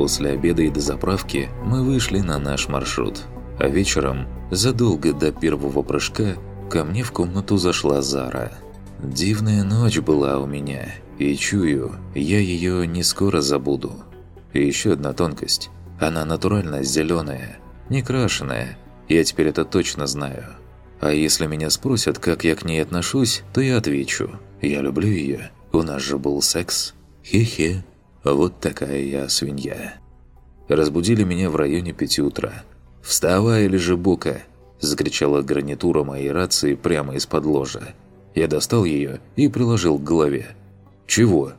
После обеда и до заправки мы вышли на наш маршрут. А вечером, задолго до первого прыжка, ко мне в комнату зашла Зара. Дивная ночь была у меня, и чую, я ее не скоро забуду. И еще одна тонкость. Она натурально зеленая, не крашеная. Я теперь это точно знаю. А если меня спросят, как я к ней отношусь, то я отвечу. Я люблю ее. У нас же был секс. Хе-хе. Вот такая я свинья. Разбудили меня в районе пяти утра. «Вставай, или же бука!» – закричала гарнитура моей рации прямо из-под ложа. Я достал ее и приложил к голове. «Чего?»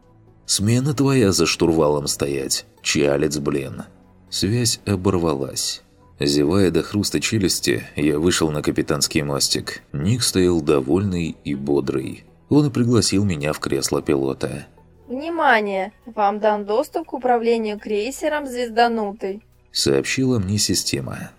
«Смена твоя за штурвалом стоять. Чалец, блин». Связь оборвалась. Зевая до хруста челюсти, я вышел на капитанский мостик. Ник стоял довольный и бодрый. Он и пригласил меня в кресло пилота. «Внимание! Вам дан доступ к управлению крейсером «Звезданутый», — сообщила мне система.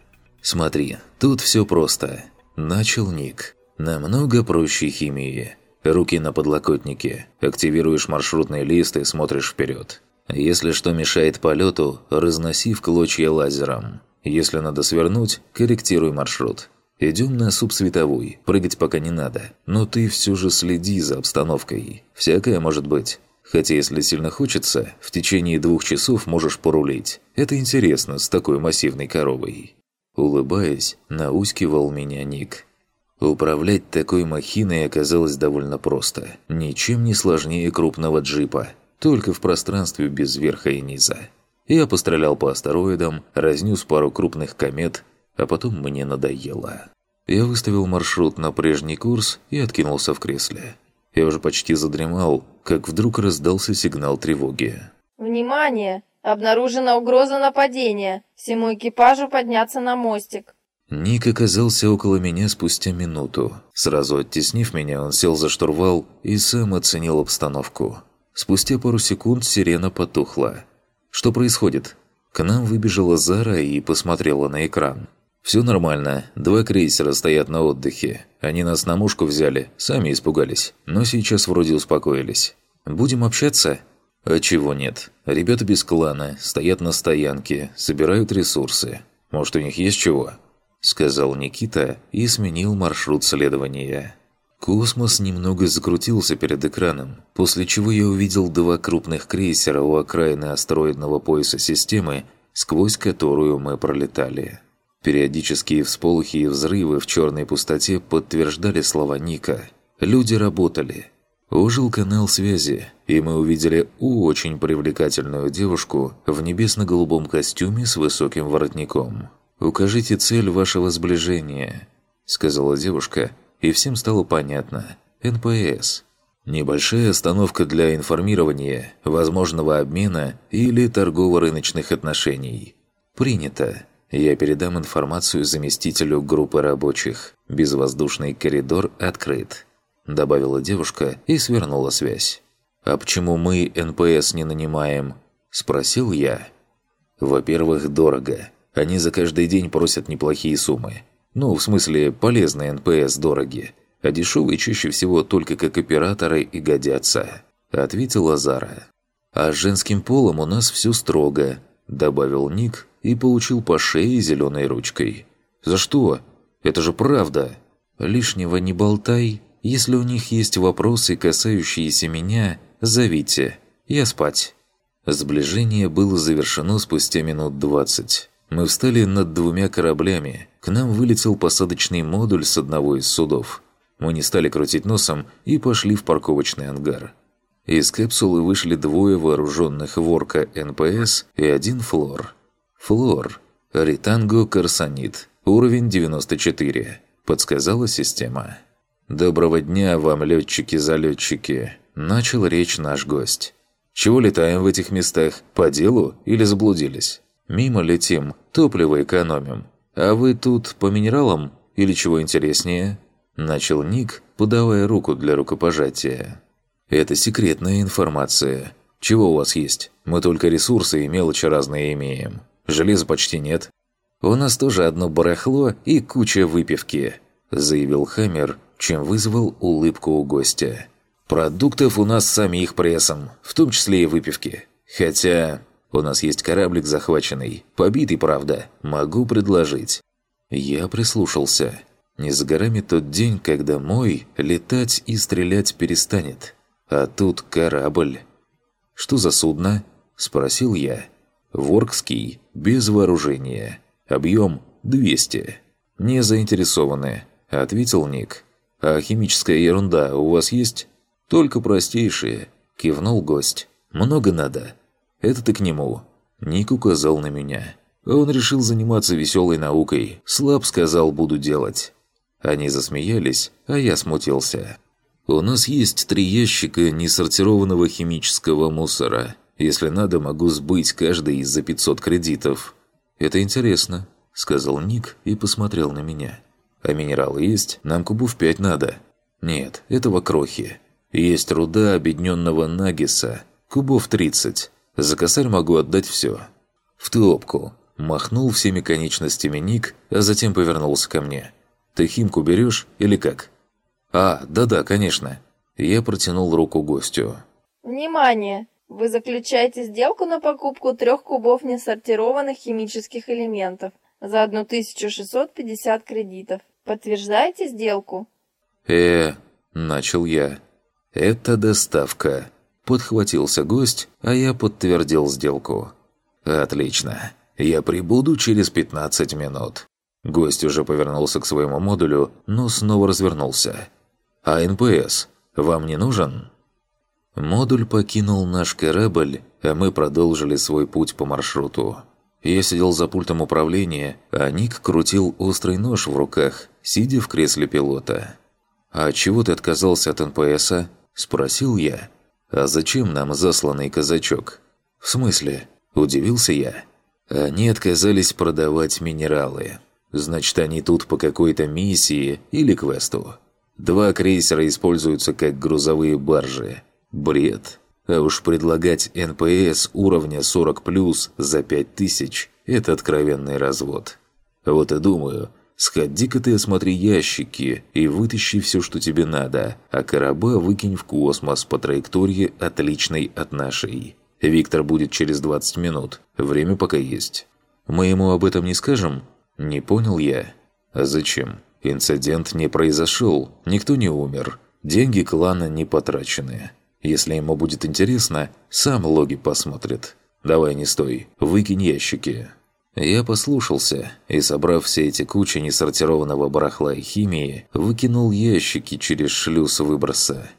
«Смотри, тут все просто». Начал Ник. «Намного проще химии. Руки на подлокотнике. Активируешь маршрутный лист и смотришь вперед. Если что мешает полету, разноси в клочья лазером. Если надо свернуть, корректируй маршрут. Идем на субсветовой, прыгать пока не надо. Но ты все же следи за обстановкой. Всякое может быть. Хотя если сильно хочется, в течение двух часов можешь порулить. Это интересно с такой массивной коровой. Улыбаясь, наускивал меня Ник. Управлять такой махиной оказалось довольно просто. Ничем не сложнее крупного джипа, только в пространстве без верха и низа. Я пострелял по астероидам, разнес пару крупных комет, а потом мне надоело. Я выставил маршрут на прежний курс и откинулся в кресле. Я уже почти задремал, как вдруг раздался сигнал тревоги. «Внимание! Обнаружена угроза нападения! Всему экипажу подняться на мостик!» Ник оказался около меня спустя минуту. Сразу оттеснив меня, он сел за штурвал и сам оценил обстановку. Спустя пару секунд сирена потухла. «Что происходит?» К нам выбежала Зара и посмотрела на экран. «Все нормально. Два крейсера стоят на отдыхе. Они нас на мушку взяли, сами испугались. Но сейчас вроде успокоились. Будем общаться?» «А чего нет? Ребята без клана, стоят на стоянке, собирают ресурсы. Может, у них есть чего?» Сказал Никита и сменил маршрут следования. Космос немного закрутился перед экраном, после чего я увидел два крупных крейсера у окраины астероидного пояса системы, сквозь которую мы пролетали. Периодические всполохи и взрывы в черной пустоте подтверждали слова Ника. Люди работали. Ожил канал связи, и мы увидели очень привлекательную девушку в небесно-голубом костюме с высоким воротником. «Укажите цель вашего сближения», — сказала девушка, и всем стало понятно. НПС. Небольшая остановка для информирования, возможного обмена или торгово-рыночных отношений. Принято. Я передам информацию заместителю группы рабочих. Безвоздушный коридор открыт. Добавила девушка и свернула связь. «А почему мы НПС не нанимаем?» Спросил я. «Во-первых, дорого. Они за каждый день просят неплохие суммы. Ну, в смысле, полезные НПС дороги, а дешевые чаще всего только как операторы и годятся», – ответила Зара. «А с женским полом у нас все строго», – добавил Ник и получил по шее зеленой ручкой. «За что? Это же правда!» «Лишнего не болтай. Если у них есть вопросы, касающиеся меня, зовите. Я спать». Сближение было завершено спустя минут двадцать. Мы встали над двумя кораблями. К нам вылетел посадочный модуль с одного из судов. Мы не стали крутить носом и пошли в парковочный ангар. Из капсулы вышли двое вооруженных орка НПС и один флор. Флор. Ританго Корсонит. Уровень 94. Подсказала система. «Доброго дня вам, летчики-залетчики!» Начал речь наш гость. «Чего летаем в этих местах? По делу или заблудились?» Мимо летим, топливо экономим. А вы тут по минералам или чего интереснее?» Начал Ник, подавая руку для рукопожатия. «Это секретная информация. Чего у вас есть? Мы только ресурсы и мелочи разные имеем. Железа почти нет». «У нас тоже одно барахло и куча выпивки», заявил Хаммер, чем вызвал улыбку у гостя. «Продуктов у нас самих прессом, в том числе и выпивки. Хотя У нас есть кораблик захваченный. Побитый, правда. Могу предложить». Я прислушался. Не за горами тот день, когда мой летать и стрелять перестанет. А тут корабль. «Что за судно?» – спросил я. «Воркский, без вооружения. Объем 200». «Не заинтересованы», – ответил Ник. «А химическая ерунда у вас есть?» «Только простейшие», – кивнул гость. «Много надо». «Это ты к нему». Ник указал на меня. Он решил заниматься веселой наукой. Слаб сказал, буду делать. Они засмеялись, а я смутился. «У нас есть три ящика несортированного химического мусора. Если надо, могу сбыть каждый из за 500 кредитов». «Это интересно», — сказал Ник и посмотрел на меня. «А минералы есть? Нам кубов пять надо». «Нет, этого крохи. Есть руда объединенного нагиса. Кубов 30. За косарь могу отдать все». «В топку», — махнул всеми конечностями Ник, а затем повернулся ко мне. «Ты химку берешь или как?» «А, да-да, конечно». Я протянул руку гостю. «Внимание! Вы заключаете сделку на покупку трех кубов несортированных химических элементов за 1650 кредитов. Подтверждаете сделку?» «Э, начал я. Это доставка». Подхватился гость, а я подтвердил сделку. «Отлично. Я прибуду через 15 минут». Гость уже повернулся к своему модулю, но снова развернулся. «А НПС вам не нужен?» Модуль покинул наш корабль, а мы продолжили свой путь по маршруту. Я сидел за пультом управления, а Ник крутил острый нож в руках, сидя в кресле пилота. «А чего ты отказался от НПСа?» – спросил я. «А зачем нам засланный казачок?» «В смысле?» – удивился я. «Они отказались продавать минералы. Значит, они тут по какой-то миссии или квесту. Два крейсера используются как грузовые баржи. Бред. А уж предлагать НПС уровня 40+, за 5000 – это откровенный развод. Вот и думаю, сходи-ка ты осмотри ящики и вытащи все, что тебе надо, а короба выкинь в космос по траектории отличной от нашей. Виктор будет через 20 минут, время пока есть. Мы ему об этом не скажем? Не понял я. А зачем? Инцидент не произошел, никто не умер, деньги клана не потрачены. Если ему будет интересно, сам логи посмотрит. Давай не стой, выкинь ящики. Я послушался и, собрав все эти кучи несортированного барахла и химии, выкинул ящики через шлюз выброса.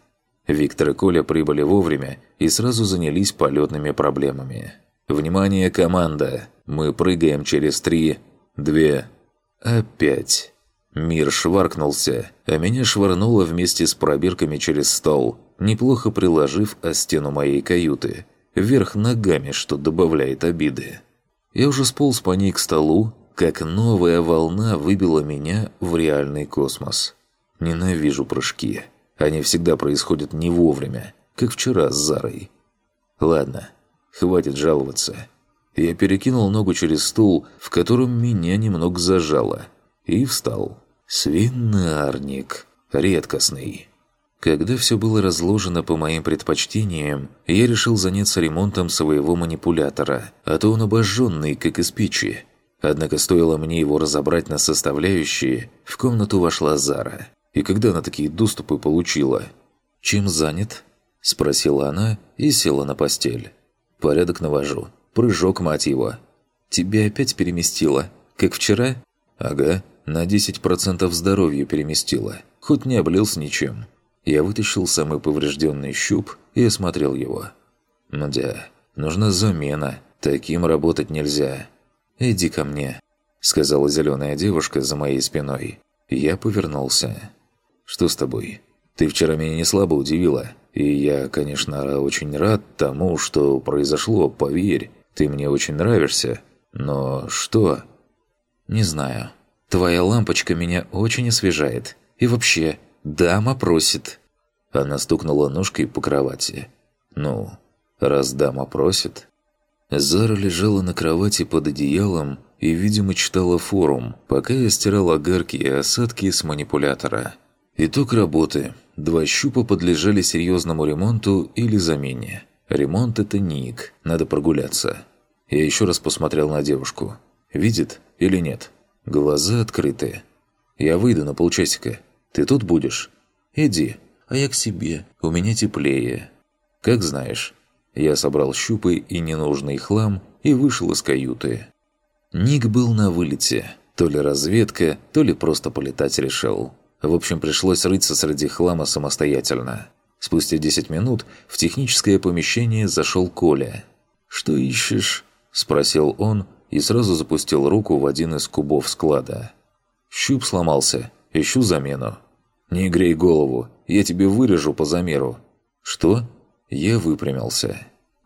Виктор и Коля прибыли вовремя и сразу занялись полетными проблемами. «Внимание, команда! Мы прыгаем через три, две, опять!» Мир шваркнулся, а меня швырнуло вместе с пробирками через стол, неплохо приложив о стену моей каюты, вверх ногами, что добавляет обиды. Я уже сполз по ней к столу, как новая волна выбила меня в реальный космос. Ненавижу прыжки. Они всегда происходят не вовремя, как вчера с Зарой. Ладно, хватит жаловаться. Я перекинул ногу через стул, в котором меня немного зажало, и встал. Свинарник. Редкостный. Когда все было разложено по моим предпочтениям, я решил заняться ремонтом своего манипулятора, а то он обожженный, как из печи. Однако стоило мне его разобрать на составляющие, в комнату вошла Зара. И когда она такие доступы получила? «Чем занят?» – спросила она и села на постель. «Порядок навожу. Прыжок, мать его». «Тебя опять переместила? Как вчера?» «Ага на 10% здоровья переместило, хоть не облился ничем. Я вытащил самый поврежденный щуп и осмотрел его. Ну да, нужна замена, таким работать нельзя. «Иди ко мне», — сказала зеленая девушка за моей спиной. Я повернулся. «Что с тобой? Ты вчера меня не слабо удивила, и я, конечно, очень рад тому, что произошло, поверь. Ты мне очень нравишься. Но что?» «Не знаю», Твоя лампочка меня очень освежает. И вообще, дама просит». Она стукнула ножкой по кровати. «Ну, раз дама просит...» Зара лежала на кровати под одеялом и, видимо, читала форум, пока я стирал огарки и осадки с манипулятора. Итог работы. Два щупа подлежали серьезному ремонту или замене. Ремонт – это ник, надо прогуляться. Я еще раз посмотрел на девушку. Видит или нет? Глаза открыты. Я выйду на полчасика. Ты тут будешь? Иди. А я к себе. У меня теплее. Как знаешь. Я собрал щупы и ненужный хлам и вышел из каюты. Ник был на вылете. То ли разведка, то ли просто полетать решил. В общем, пришлось рыться среди хлама самостоятельно. Спустя 10 минут в техническое помещение зашел Коля. «Что ищешь?» – спросил он и сразу запустил руку в один из кубов склада. «Щуп сломался. Ищу замену». «Не грей голову. Я тебе вырежу по замеру». «Что?» Я выпрямился.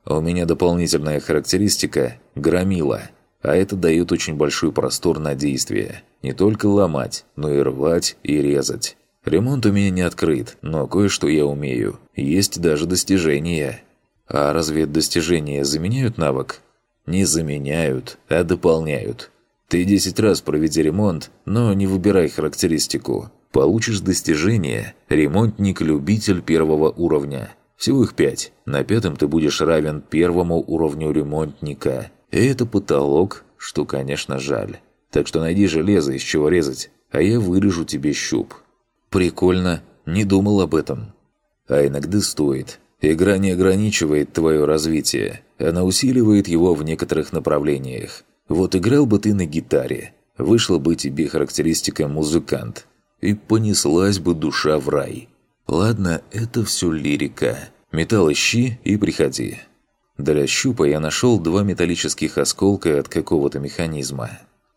«У меня дополнительная характеристика – громила, а это дает очень большой простор на действие. Не только ломать, но и рвать и резать. Ремонт у меня не открыт, но кое-что я умею. Есть даже достижения. А разве достижения заменяют навык? Не заменяют, а дополняют. Ты 10 раз проведи ремонт, но не выбирай характеристику. Получишь достижение «Ремонтник-любитель первого уровня». Всего их пять. На пятом ты будешь равен первому уровню ремонтника. И это потолок, что, конечно, жаль. Так что найди железо, из чего резать, а я вырежу тебе щуп. Прикольно, не думал об этом. А иногда стоит. Игра не ограничивает твое развитие, она усиливает его в некоторых направлениях. Вот играл бы ты на гитаре, вышла бы тебе характеристика «музыкант», и понеслась бы душа в рай. Ладно, это все лирика. Металл ищи и приходи. Для щупа я нашел два металлических осколка от какого-то механизма.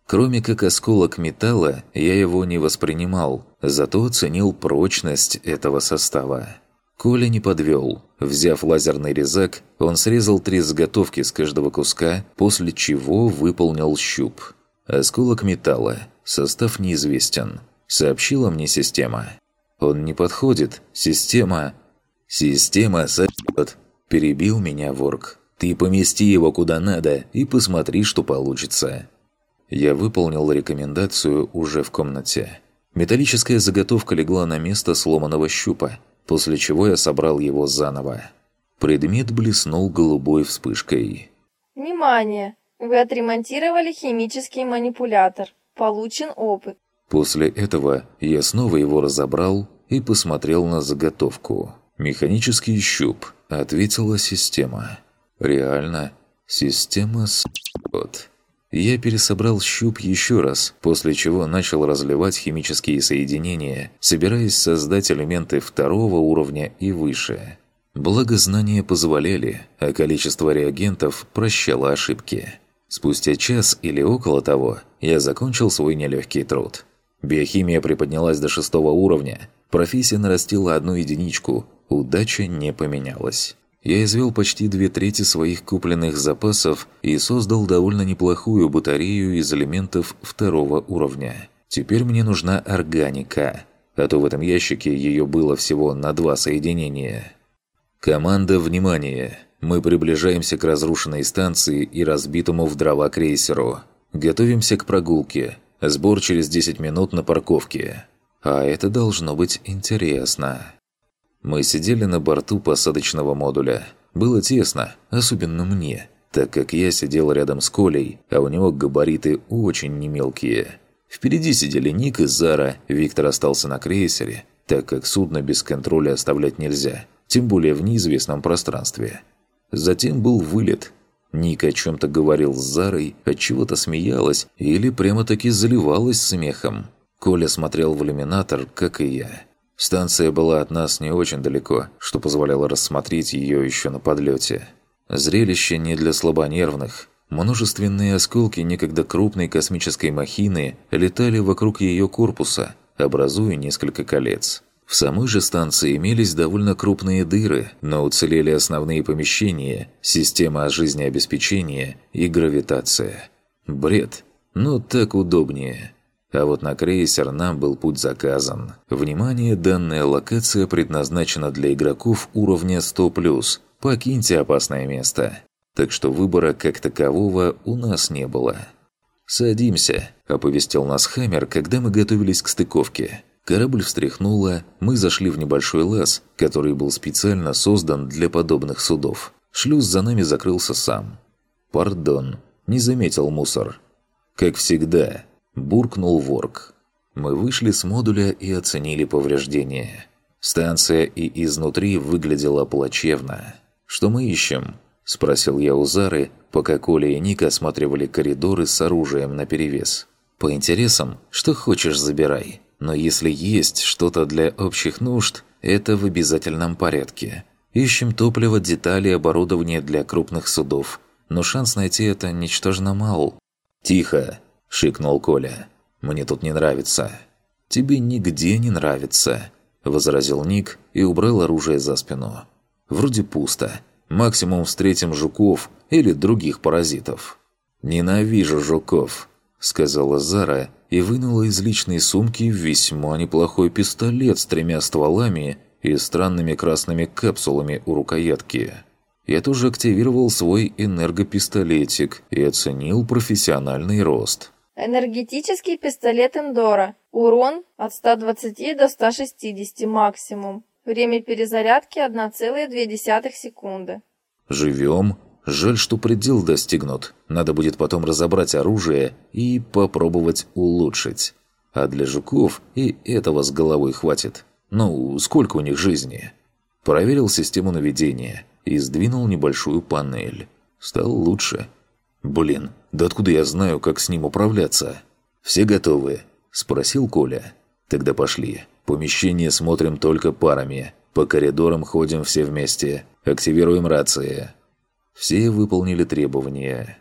Кроме как осколок металла, я его не воспринимал, зато оценил прочность этого состава. Коля не подвел. Взяв лазерный резак, он срезал три заготовки с каждого куска, после чего выполнил щуп. Осколок металла. Состав неизвестен. Сообщила мне система. Он не подходит. Система... Система сойдет. Перебил меня ворк. Ты помести его куда надо и посмотри, что получится. Я выполнил рекомендацию уже в комнате. Металлическая заготовка легла на место сломанного щупа, после чего я собрал его заново. Предмет блеснул голубой вспышкой. Внимание! Вы отремонтировали химический манипулятор. Получен опыт. После этого я снова его разобрал и посмотрел на заготовку. «Механический щуп», — ответила система. «Реально, система с***т». Я пересобрал щуп еще раз, после чего начал разливать химические соединения, собираясь создать элементы второго уровня и выше. Благо знания позволяли, а количество реагентов прощало ошибки. Спустя час или около того я закончил свой нелегкий труд. Биохимия приподнялась до шестого уровня, профессия нарастила одну единичку, удача не поменялась я извел почти две трети своих купленных запасов и создал довольно неплохую батарею из элементов второго уровня. Теперь мне нужна органика, а то в этом ящике ее было всего на два соединения. Команда, внимание! Мы приближаемся к разрушенной станции и разбитому в дрова крейсеру. Готовимся к прогулке. Сбор через 10 минут на парковке. А это должно быть интересно. Мы сидели на борту посадочного модуля. Было тесно, особенно мне, так как я сидел рядом с Колей, а у него габариты очень немелкие. Впереди сидели Ник и Зара, Виктор остался на крейсере, так как судно без контроля оставлять нельзя, тем более в неизвестном пространстве. Затем был вылет. Ник о чем-то говорил с Зарой, от чего-то смеялась или прямо-таки заливалась смехом. Коля смотрел в иллюминатор, как и я. Станция была от нас не очень далеко, что позволяло рассмотреть ее еще на подлете. Зрелище не для слабонервных. Множественные осколки некогда крупной космической махины летали вокруг ее корпуса, образуя несколько колец. В самой же станции имелись довольно крупные дыры, но уцелели основные помещения, система жизнеобеспечения и гравитация. Бред, но так удобнее. А вот на крейсер нам был путь заказан. Внимание, данная локация предназначена для игроков уровня 100+. Покиньте опасное место. Так что выбора как такового у нас не было. «Садимся», – оповестил нас Хаммер, когда мы готовились к стыковке. Корабль встряхнуло, мы зашли в небольшой лаз, который был специально создан для подобных судов. Шлюз за нами закрылся сам. «Пардон, не заметил мусор». «Как всегда», – буркнул Ворк. Мы вышли с модуля и оценили повреждения. Станция и изнутри выглядела плачевно. «Что мы ищем?» – спросил я у Зары, пока Коля и Ник осматривали коридоры с оружием наперевес. «По интересам, что хочешь забирай. Но если есть что-то для общих нужд, это в обязательном порядке. Ищем топливо, детали, оборудование для крупных судов. Но шанс найти это ничтожно мал». «Тихо!» – шикнул Коля. «Мне тут не нравится». «Тебе нигде не нравится», – возразил Ник и убрал оружие за спину. «Вроде пусто. Максимум встретим жуков или других паразитов». «Ненавижу жуков», – сказала Зара и вынула из личной сумки весьма неплохой пистолет с тремя стволами и странными красными капсулами у рукоятки. Я тоже активировал свой энергопистолетик и оценил профессиональный рост. Энергетический пистолет Эндора. Урон от 120 до 160 максимум. Время перезарядки 1,2 секунды. Живем. Жаль, что предел достигнут. Надо будет потом разобрать оружие и попробовать улучшить. А для жуков и этого с головой хватит. Ну, сколько у них жизни? Проверил систему наведения и сдвинул небольшую панель. Стал лучше. Блин, да откуда я знаю, как с ним управляться? Все готовы? Спросил Коля. Тогда пошли. Помещение смотрим только парами. По коридорам ходим все вместе. Активируем рации. Все выполнили требования.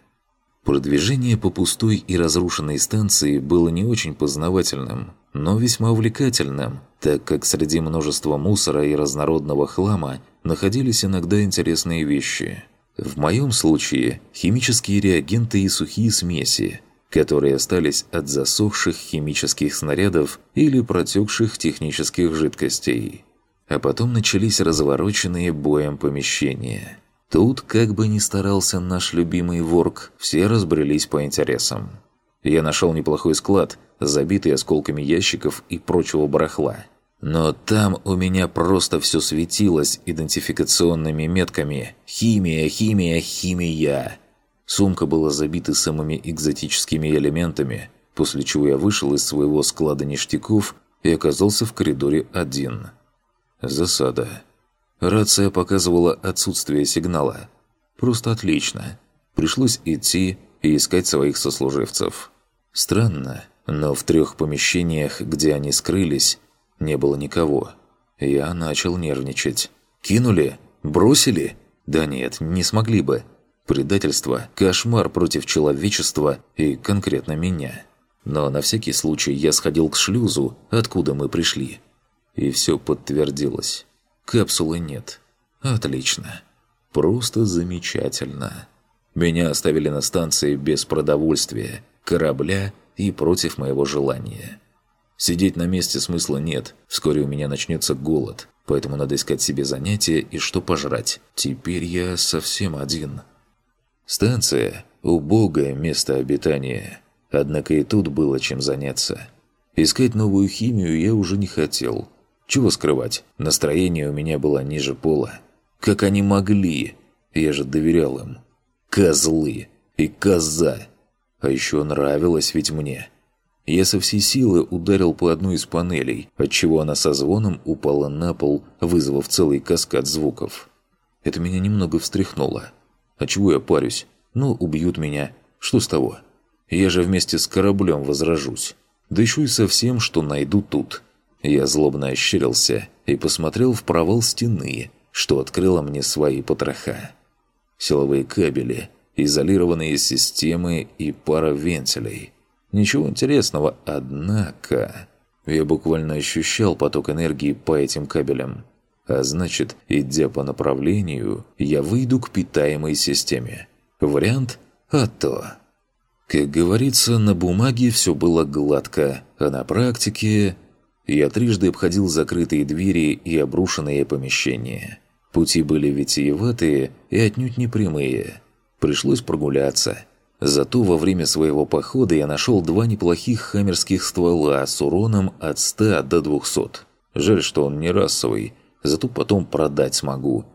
Продвижение по пустой и разрушенной станции было не очень познавательным, но весьма увлекательным, так как среди множества мусора и разнородного хлама находились иногда интересные вещи. В моем случае химические реагенты и сухие смеси, которые остались от засохших химических снарядов или протекших технических жидкостей. А потом начались развороченные боем помещения. Тут, как бы ни старался наш любимый ворк, все разбрелись по интересам. Я нашел неплохой склад, забитый осколками ящиков и прочего барахла. Но там у меня просто все светилось идентификационными метками «Химия, химия, химия». Сумка была забита самыми экзотическими элементами, после чего я вышел из своего склада ништяков и оказался в коридоре один. Засада. Рация показывала отсутствие сигнала. Просто отлично. Пришлось идти и искать своих сослуживцев. Странно, но в трех помещениях, где они скрылись, не было никого. Я начал нервничать. «Кинули? Бросили? Да нет, не смогли бы. Предательство – кошмар против человечества и конкретно меня. Но на всякий случай я сходил к шлюзу, откуда мы пришли. И все подтвердилось. Капсулы нет. Отлично. Просто замечательно. Меня оставили на станции без продовольствия, корабля и против моего желания. Сидеть на месте смысла нет, вскоре у меня начнется голод, поэтому надо искать себе занятия и что пожрать. Теперь я совсем один. Станция – убогое место обитания, однако и тут было чем заняться. Искать новую химию я уже не хотел. Чего скрывать, настроение у меня было ниже пола. Как они могли? Я же доверял им. Козлы и коза. А еще нравилось ведь мне – я со всей силы ударил по одной из панелей, отчего она со звоном упала на пол, вызвав целый каскад звуков. Это меня немного встряхнуло. А чего я парюсь? Ну, убьют меня. Что с того? Я же вместе с кораблем возражусь. Да еще и со всем, что найду тут. Я злобно ощерился и посмотрел в провал стены, что открыло мне свои потроха. Силовые кабели, изолированные системы и пара вентилей – Ничего интересного, однако... Я буквально ощущал поток энергии по этим кабелям. А значит, идя по направлению, я выйду к питаемой системе. Вариант «А то». Как говорится, на бумаге все было гладко, а на практике... Я трижды обходил закрытые двери и обрушенные помещения. Пути были витиеватые и отнюдь не прямые. Пришлось прогуляться – Зато во время своего похода я нашел два неплохих хаммерских ствола с уроном от 100 до 200. Жаль, что он не расовый, зато потом продать смогу.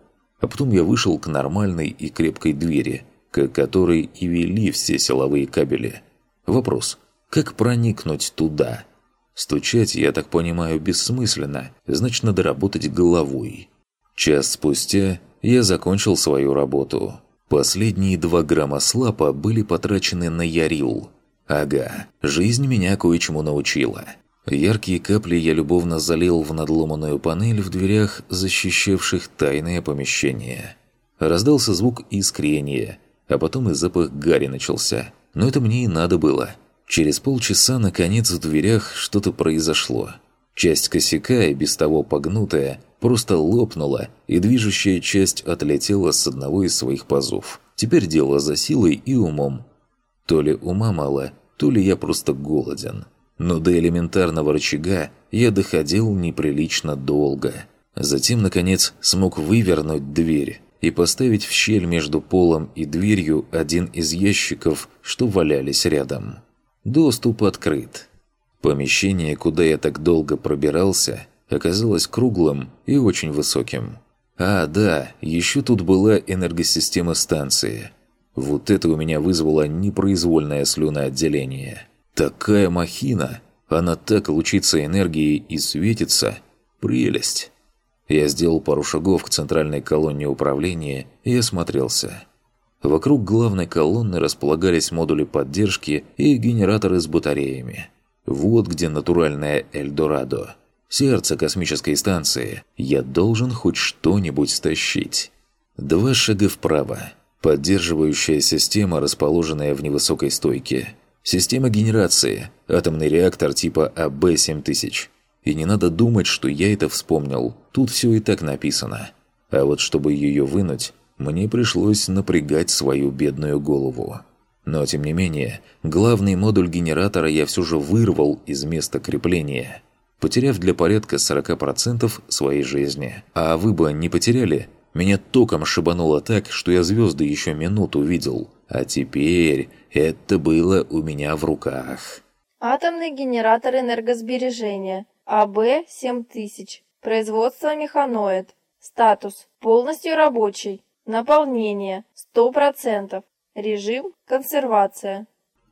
А потом я вышел к нормальной и крепкой двери, к которой и вели все силовые кабели. Вопрос, как проникнуть туда? Стучать, я так понимаю, бессмысленно, значит, надо работать головой. Час спустя я закончил свою работу. Последние два грамма слапа были потрачены на Ярил. Ага, жизнь меня кое-чему научила. Яркие капли я любовно залил в надломанную панель в дверях, защищавших тайное помещение. Раздался звук искрения, а потом и запах гари начался. Но это мне и надо было. Через полчаса, наконец, в дверях что-то произошло. Часть косяка, и без того погнутая, просто лопнула, и движущая часть отлетела с одного из своих пазов. Теперь дело за силой и умом. То ли ума мало, то ли я просто голоден. Но до элементарного рычага я доходил неприлично долго. Затем, наконец, смог вывернуть дверь и поставить в щель между полом и дверью один из ящиков, что валялись рядом. Доступ открыт. Помещение, куда я так долго пробирался, оказалось круглым и очень высоким. А, да, еще тут была энергосистема станции. Вот это у меня вызвало непроизвольное слюноотделение. Такая махина! Она так лучится энергией и светится. Прелесть! Я сделал пару шагов к центральной колонне управления и осмотрелся. Вокруг главной колонны располагались модули поддержки и генераторы с батареями. Вот где натуральное Эльдорадо. Сердце космической станции. Я должен хоть что-нибудь стащить. Два шага вправо. Поддерживающая система, расположенная в невысокой стойке. Система генерации. Атомный реактор типа АБ-7000. И не надо думать, что я это вспомнил. Тут все и так написано. А вот чтобы ее вынуть, мне пришлось напрягать свою бедную голову. Но, тем не менее, главный модуль генератора я все же вырвал из места крепления, потеряв для порядка 40% своей жизни. А вы бы не потеряли? Меня током шибануло так, что я звезды еще минуту видел. А теперь это было у меня в руках. Атомный генератор энергосбережения. АБ-7000. Производство механоид. Статус. Полностью рабочий. Наполнение. 100%. Режим «Консервация».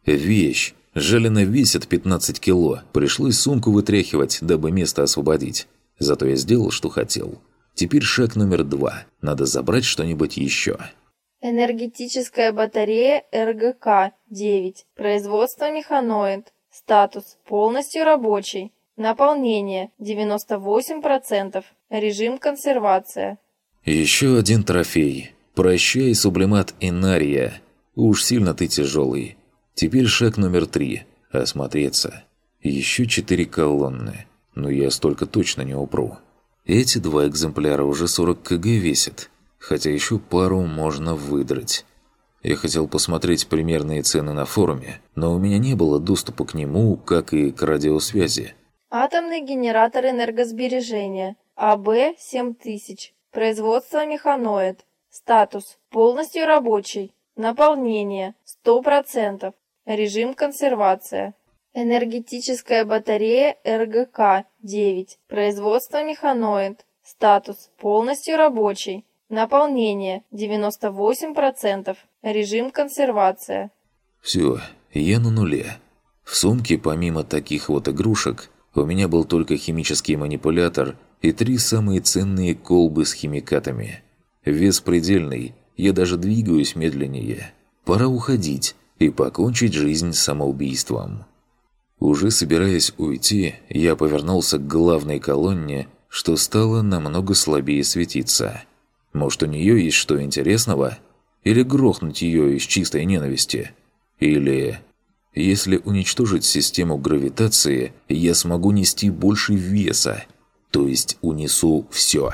Вещь. Жалено весит 15 кило. Пришлось сумку вытряхивать, дабы место освободить. Зато я сделал, что хотел. Теперь шаг номер два. Надо забрать что-нибудь еще. Энергетическая батарея РГК-9. Производство механоид. Статус. Полностью рабочий. Наполнение. 98%. Режим консервация. Еще один трофей. Прощай, сублимат Инария. Уж сильно ты тяжелый. Теперь шаг номер три. Осмотреться. Еще четыре колонны. Но я столько точно не упру. Эти два экземпляра уже 40 кг весят. Хотя еще пару можно выдрать. Я хотел посмотреть примерные цены на форуме, но у меня не было доступа к нему, как и к радиосвязи. Атомный генератор энергосбережения. АБ-7000. Производство механоид. Статус. Полностью рабочий. Наполнение 100%. Режим консервация. Энергетическая батарея РГК-9. Производство механоид. Статус полностью рабочий. Наполнение 98%. Режим консервация. Все, я на нуле. В сумке помимо таких вот игрушек у меня был только химический манипулятор и три самые ценные колбы с химикатами. Вес предельный, я даже двигаюсь медленнее. Пора уходить и покончить жизнь самоубийством. Уже собираясь уйти, я повернулся к главной колонне, что стало намного слабее светиться. Может, у нее есть что интересного? Или грохнуть ее из чистой ненависти? Или... Если уничтожить систему гравитации, я смогу нести больше веса, то есть унесу все.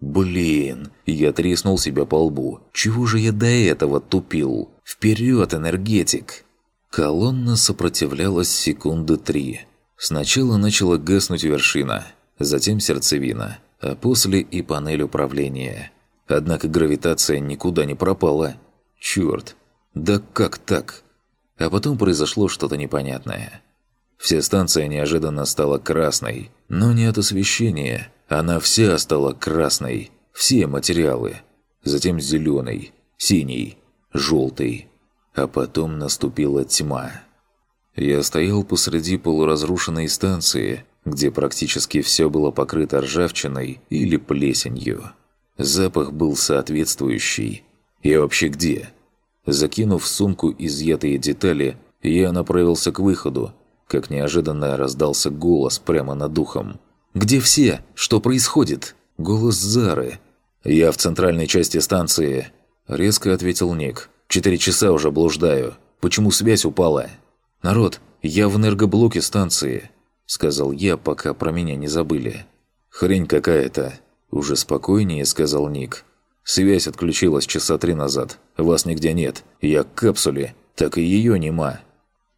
Блин, я треснул себя по лбу. Чего же я до этого тупил? Вперед, энергетик! Колонна сопротивлялась секунды три. Сначала начала гаснуть вершина, затем сердцевина, а после и панель управления. Однако гравитация никуда не пропала. Черт, да как так? А потом произошло что-то непонятное. Вся станция неожиданно стала красной, но не от освещения – она вся стала красной, все материалы. Затем зеленый, синий, желтый. А потом наступила тьма. Я стоял посреди полуразрушенной станции, где практически все было покрыто ржавчиной или плесенью. Запах был соответствующий. Я вообще где? Закинув в сумку изъятые детали, я направился к выходу, как неожиданно раздался голос прямо над духом. «Где все? Что происходит?» Голос Зары. «Я в центральной части станции», — резко ответил Ник. «Четыре часа уже блуждаю. Почему связь упала?» «Народ, я в энергоблоке станции», — сказал я, пока про меня не забыли. «Хрень какая-то», — уже спокойнее сказал Ник. «Связь отключилась часа три назад. Вас нигде нет. Я к капсуле. Так и ее нема».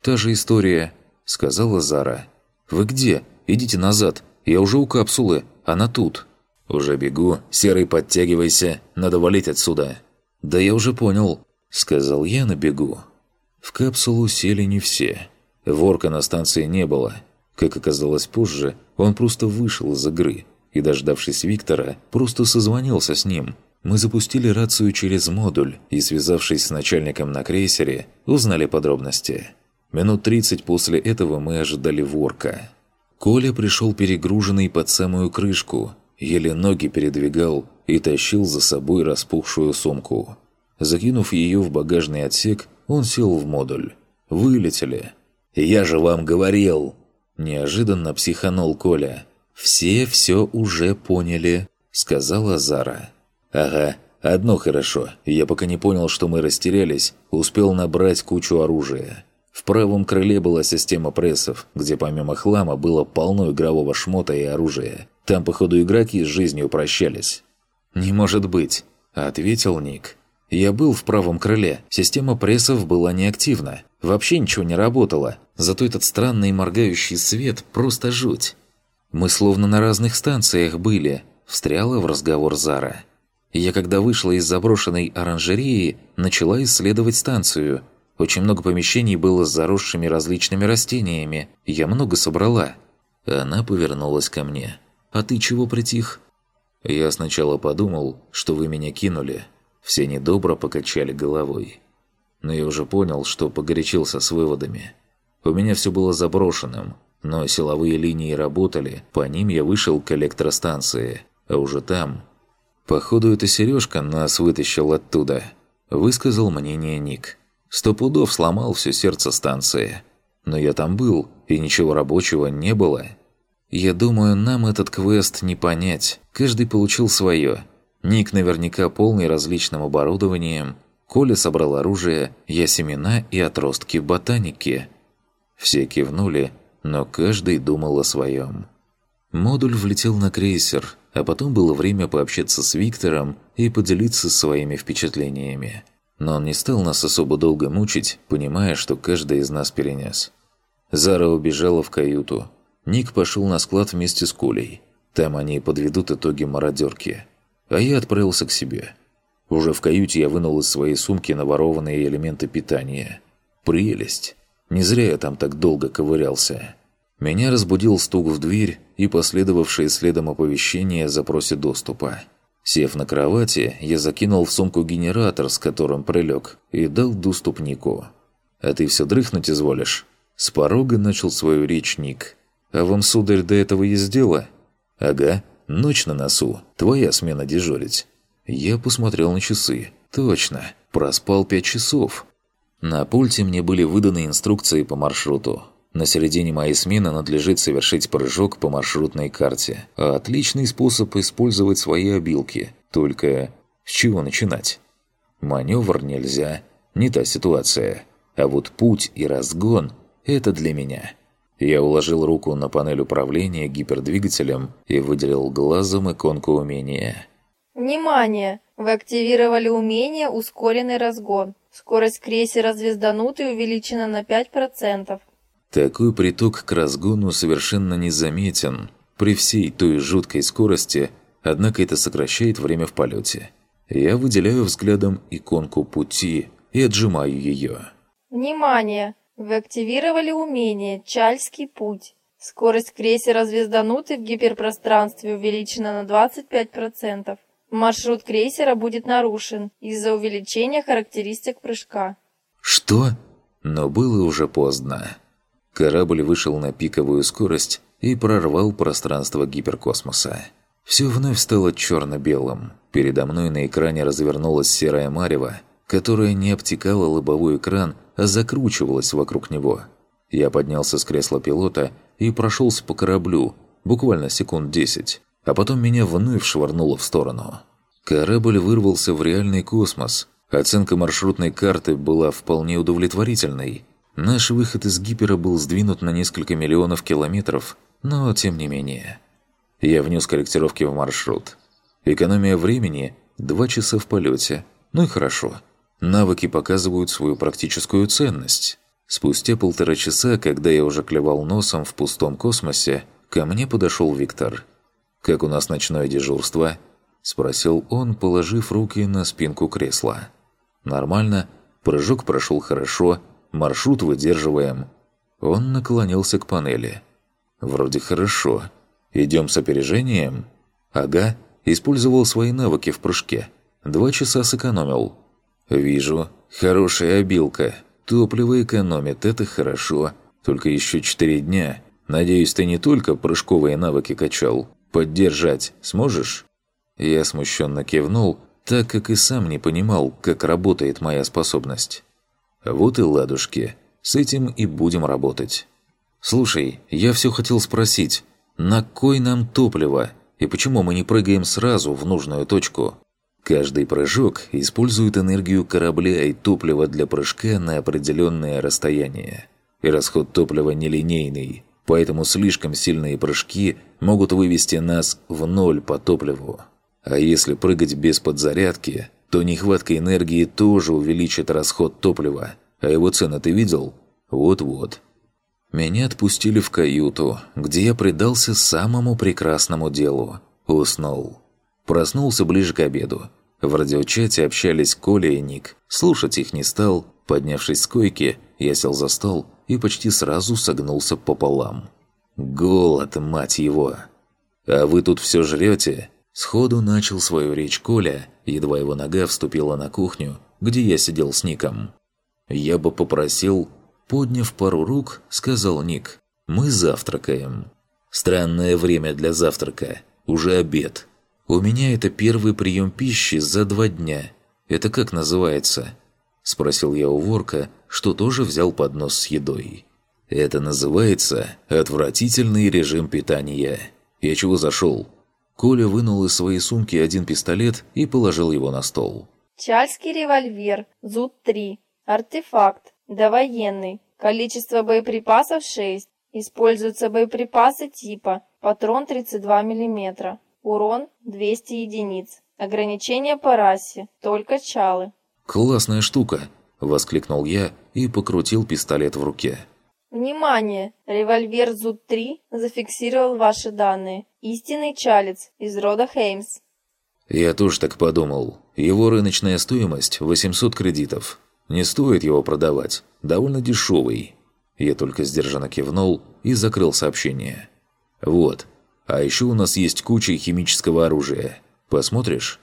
«Та же история», — сказала Зара. «Вы где? Идите назад. Я уже у капсулы. Она тут». «Уже бегу. Серый, подтягивайся. Надо валить отсюда». «Да я уже понял», — сказал я на бегу. В капсулу сели не все. Ворка на станции не было. Как оказалось позже, он просто вышел из игры и, дождавшись Виктора, просто созвонился с ним. Мы запустили рацию через модуль и, связавшись с начальником на крейсере, узнали подробности. Минут 30 после этого мы ожидали Ворка. Коля пришел перегруженный под самую крышку, еле ноги передвигал и тащил за собой распухшую сумку. Закинув ее в багажный отсек, он сел в модуль. «Вылетели». «Я же вам говорил!» Неожиданно психанул Коля. «Все все уже поняли», — сказала Зара. «Ага, одно хорошо. Я пока не понял, что мы растерялись, успел набрать кучу оружия». В правом крыле была система прессов, где помимо хлама было полно игрового шмота и оружия. Там, походу, игроки с жизнью прощались. «Не может быть», — ответил Ник. «Я был в правом крыле. Система прессов была неактивна. Вообще ничего не работало. Зато этот странный моргающий свет – просто жуть. Мы словно на разных станциях были», – встряла в разговор Зара. «Я когда вышла из заброшенной оранжереи, начала исследовать станцию – очень много помещений было с заросшими различными растениями. Я много собрала. Она повернулась ко мне. «А ты чего притих?» Я сначала подумал, что вы меня кинули. Все недобро покачали головой. Но я уже понял, что погорячился с выводами. У меня все было заброшенным, но силовые линии работали, по ним я вышел к электростанции, а уже там... «Походу, эта сережка нас вытащил оттуда», – высказал мнение Ник. Сто пудов сломал все сердце станции. Но я там был, и ничего рабочего не было. Я думаю, нам этот квест не понять. Каждый получил свое. Ник наверняка полный различным оборудованием. Коля собрал оружие, я семена и отростки ботаники. Все кивнули, но каждый думал о своем. Модуль влетел на крейсер, а потом было время пообщаться с Виктором и поделиться своими впечатлениями. Но он не стал нас особо долго мучить, понимая, что каждый из нас перенес. Зара убежала в каюту. Ник пошел на склад вместе с Колей. Там они подведут итоги мародерки. А я отправился к себе. Уже в каюте я вынул из своей сумки наворованные элементы питания. Прелесть! Не зря я там так долго ковырялся. Меня разбудил стук в дверь и последовавшее следом оповещение о запросе доступа. Сев на кровати, я закинул в сумку генератор, с которым прилег, и дал доступ Нику. «А ты все дрыхнуть изволишь?» С порога начал свою речь Ник. «А вам, сударь, до этого дело?» «Ага, ночь на носу. Твоя смена дежурить». Я посмотрел на часы. «Точно, проспал пять часов». На пульте мне были выданы инструкции по маршруту. На середине моей смены надлежит совершить прыжок по маршрутной карте. Отличный способ использовать свои обилки. Только с чего начинать? Маневр нельзя. Не та ситуация. А вот путь и разгон – это для меня. Я уложил руку на панель управления гипердвигателем и выделил глазом иконку умения. Внимание! Вы активировали умение «Ускоренный разгон». Скорость крейсера «Звезданутый» увеличена на 5%. Такой приток к разгону совершенно незаметен при всей той жуткой скорости, однако это сокращает время в полете. Я выделяю взглядом иконку пути и отжимаю ее. Внимание! Вы активировали умение «Чальский путь». Скорость крейсера «Звезданутый» в гиперпространстве увеличена на 25%. Маршрут крейсера будет нарушен из-за увеличения характеристик прыжка. Что? Но было уже поздно. Корабль вышел на пиковую скорость и прорвал пространство гиперкосмоса. Все вновь стало черно-белым. Передо мной на экране развернулась серая марево, которая не обтекала лобовой экран, а закручивалась вокруг него. Я поднялся с кресла пилота и прошелся по кораблю, буквально секунд десять, а потом меня вновь швырнуло в сторону. Корабль вырвался в реальный космос. Оценка маршрутной карты была вполне удовлетворительной. Наш выход из гипера был сдвинут на несколько миллионов километров, но тем не менее. Я внес корректировки в маршрут. Экономия времени – два часа в полете. Ну и хорошо. Навыки показывают свою практическую ценность. Спустя полтора часа, когда я уже клевал носом в пустом космосе, ко мне подошел Виктор. «Как у нас ночное дежурство?» – спросил он, положив руки на спинку кресла. «Нормально. Прыжок прошел хорошо. Маршрут выдерживаем». Он наклонился к панели. «Вроде хорошо. Идем с опережением?» «Ага. Использовал свои навыки в прыжке. Два часа сэкономил». «Вижу. Хорошая обилка. Топливо экономит, это хорошо. Только еще четыре дня. Надеюсь, ты не только прыжковые навыки качал. Поддержать сможешь?» Я смущенно кивнул, так как и сам не понимал, как работает моя способность. «Вот и ладушки. С этим и будем работать». «Слушай, я все хотел спросить, на кой нам топливо?» И почему мы не прыгаем сразу в нужную точку? Каждый прыжок использует энергию корабля и топливо для прыжка на определенное расстояние. И расход топлива нелинейный, поэтому слишком сильные прыжки могут вывести нас в ноль по топливу. А если прыгать без подзарядки, то нехватка энергии тоже увеличит расход топлива. А его цены ты видел? Вот-вот. Меня отпустили в каюту, где я предался самому прекрасному делу. Уснул. Проснулся ближе к обеду. В радиочате общались Коля и Ник. Слушать их не стал. Поднявшись с койки, я сел за стол и почти сразу согнулся пополам. Голод, мать его! А вы тут все жрете? Сходу начал свою речь Коля, едва его нога вступила на кухню, где я сидел с Ником. Я бы попросил Подняв пару рук, сказал Ник. «Мы завтракаем». «Странное время для завтрака. Уже обед. У меня это первый прием пищи за два дня. Это как называется?» Спросил я у ворка, что тоже взял поднос с едой. «Это называется отвратительный режим питания. Я чего зашел?» Коля вынул из своей сумки один пистолет и положил его на стол. Чальский револьвер, ЗУТ-3, артефакт, Довоенный. Количество боеприпасов 6. Используются боеприпасы типа патрон 32 мм. Урон 200 единиц. Ограничение по расе. Только чалы. «Классная штука!» – воскликнул я и покрутил пистолет в руке. Внимание! Револьвер ЗУТ-3 зафиксировал ваши данные. Истинный чалец из рода Хеймс. Я тоже так подумал. Его рыночная стоимость – 800 кредитов. Не стоит его продавать, довольно дешевый. Я только сдержанно кивнул и закрыл сообщение. Вот. А еще у нас есть куча химического оружия. Посмотришь?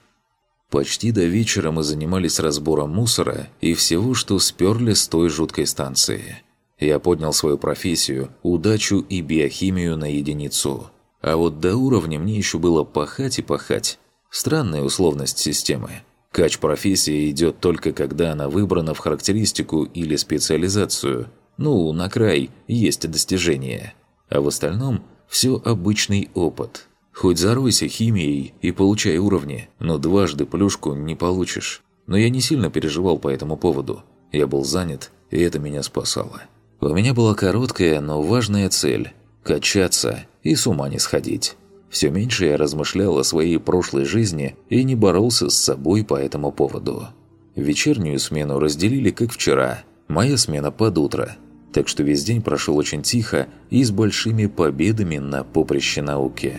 Почти до вечера мы занимались разбором мусора и всего, что сперли с той жуткой станции. Я поднял свою профессию, удачу и биохимию на единицу. А вот до уровня мне еще было пахать и пахать. Странная условность системы. Кач профессии идет только когда она выбрана в характеристику или специализацию. Ну, на край есть достижения. А в остальном все обычный опыт. Хоть заройся химией и получай уровни, но дважды плюшку не получишь. Но я не сильно переживал по этому поводу. Я был занят, и это меня спасало. У меня была короткая, но важная цель – качаться и с ума не сходить. Все меньше я размышлял о своей прошлой жизни и не боролся с собой по этому поводу. Вечернюю смену разделили как вчера, моя смена под утро. Так что весь день прошел очень тихо и с большими победами на поприще науки.